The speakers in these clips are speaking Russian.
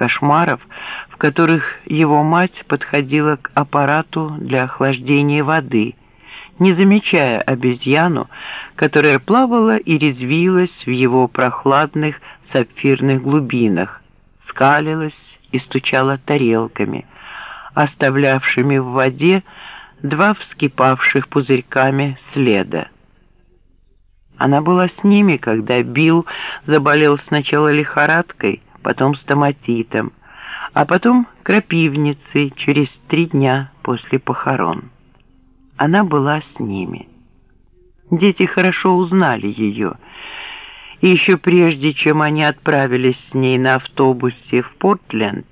кошмаров, в которых его мать подходила к аппарату для охлаждения воды, не замечая обезьяну, которая плавала и резвилась в его прохладных сапфирных глубинах, скалилась и стучала тарелками, оставлявшими в воде два вскипавших пузырьками следа. Она была с ними, когда Билл заболел сначала лихорадкой, потом стоматитом, а потом крапивницей через три дня после похорон. Она была с ними. Дети хорошо узнали ее, и еще прежде, чем они отправились с ней на автобусе в Портленд,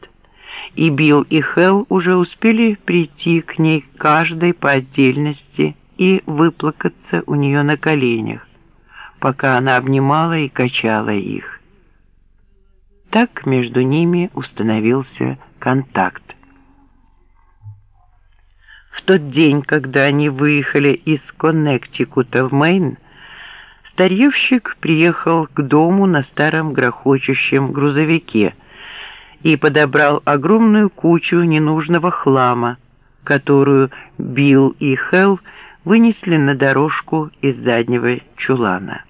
и Билл и Хелл уже успели прийти к ней каждой по отдельности и выплакаться у нее на коленях, пока она обнимала и качала их. Так между ними установился контакт. В тот день, когда они выехали из Коннектикута в Мэйн, старьевщик приехал к дому на старом грохочущем грузовике и подобрал огромную кучу ненужного хлама, которую Билл и Хелл вынесли на дорожку из заднего чулана.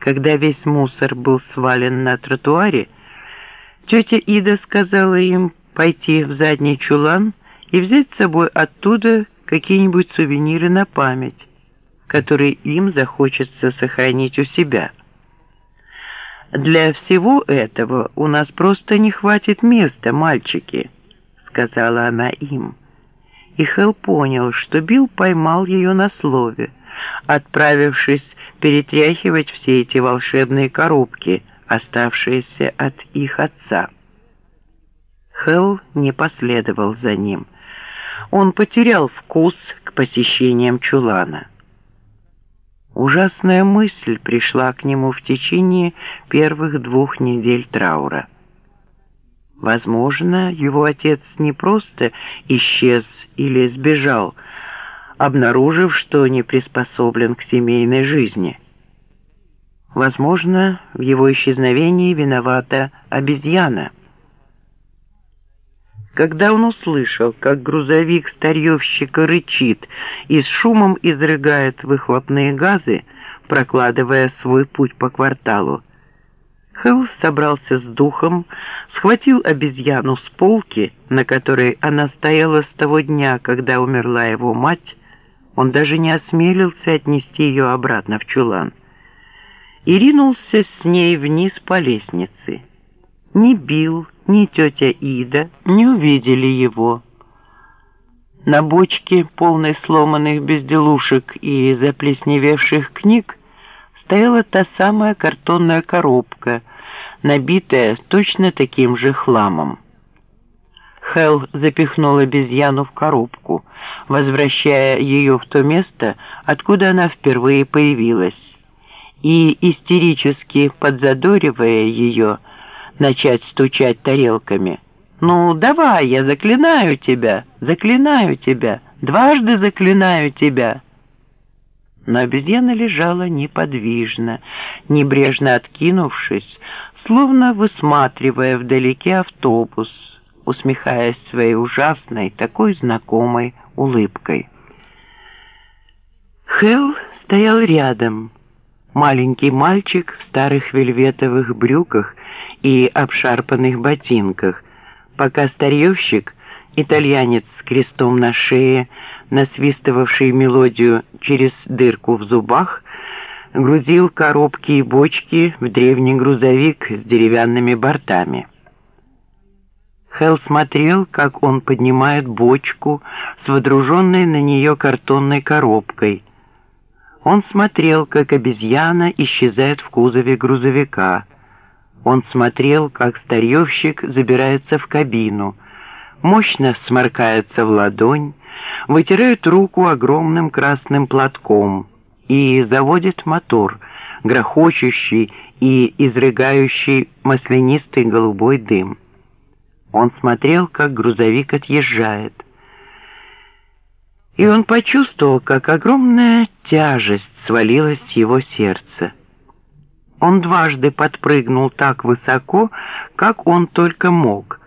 Когда весь мусор был свален на тротуаре, тетя Ида сказала им пойти в задний чулан и взять с собой оттуда какие-нибудь сувениры на память, которые им захочется сохранить у себя. «Для всего этого у нас просто не хватит места, мальчики», — сказала она им. И Хелл понял, что Билл поймал ее на слове — отправившись перетряхивать все эти волшебные коробки, оставшиеся от их отца. Хелл не последовал за ним. Он потерял вкус к посещениям чулана. Ужасная мысль пришла к нему в течение первых двух недель траура. Возможно, его отец не просто исчез или сбежал, обнаружив, что не приспособлен к семейной жизни. Возможно, в его исчезновении виновата обезьяна. Когда он услышал, как грузовик старьевщика рычит и с шумом изрыгает выхлопные газы, прокладывая свой путь по кварталу, Хелл собрался с духом, схватил обезьяну с полки, на которой она стояла с того дня, когда умерла его мать, он даже не осмелился отнести ее обратно в чулан. И ринулся с ней вниз по лестнице. Ни Билл, ни тетя Ида не увидели его. На бочке, полной сломанных безделушек и заплесневевших книг, стояла та самая картонная коробка, набитая точно таким же хламом. Хелл запихнул обезьяну в коробку, возвращая ее в то место, откуда она впервые появилась, и, истерически подзадоривая ее, начать стучать тарелками. «Ну, давай, я заклинаю тебя, заклинаю тебя, дважды заклинаю тебя!» Но обезьяна лежала неподвижно, небрежно откинувшись, словно высматривая вдалеке автобус, усмехаясь своей ужасной, такой знакомой улыбкой. Хелл стоял рядом, маленький мальчик в старых вельветовых брюках и обшарпанных ботинках, пока старьевщик, итальянец с крестом на шее, насвистывавший мелодию через дырку в зубах, грузил коробки и бочки в древний грузовик с деревянными бортами. Хелл смотрел, как он поднимает бочку с водруженной на нее картонной коробкой. Он смотрел, как обезьяна исчезает в кузове грузовика. Он смотрел, как старьевщик забирается в кабину, мощно сморкается в ладонь, вытирает руку огромным красным платком и заводит мотор, грохочущий и изрыгающий маслянистый голубой дым. Он смотрел, как грузовик отъезжает. И он почувствовал, как огромная тяжесть свалилась с его сердца. Он дважды подпрыгнул так высоко, как он только мог,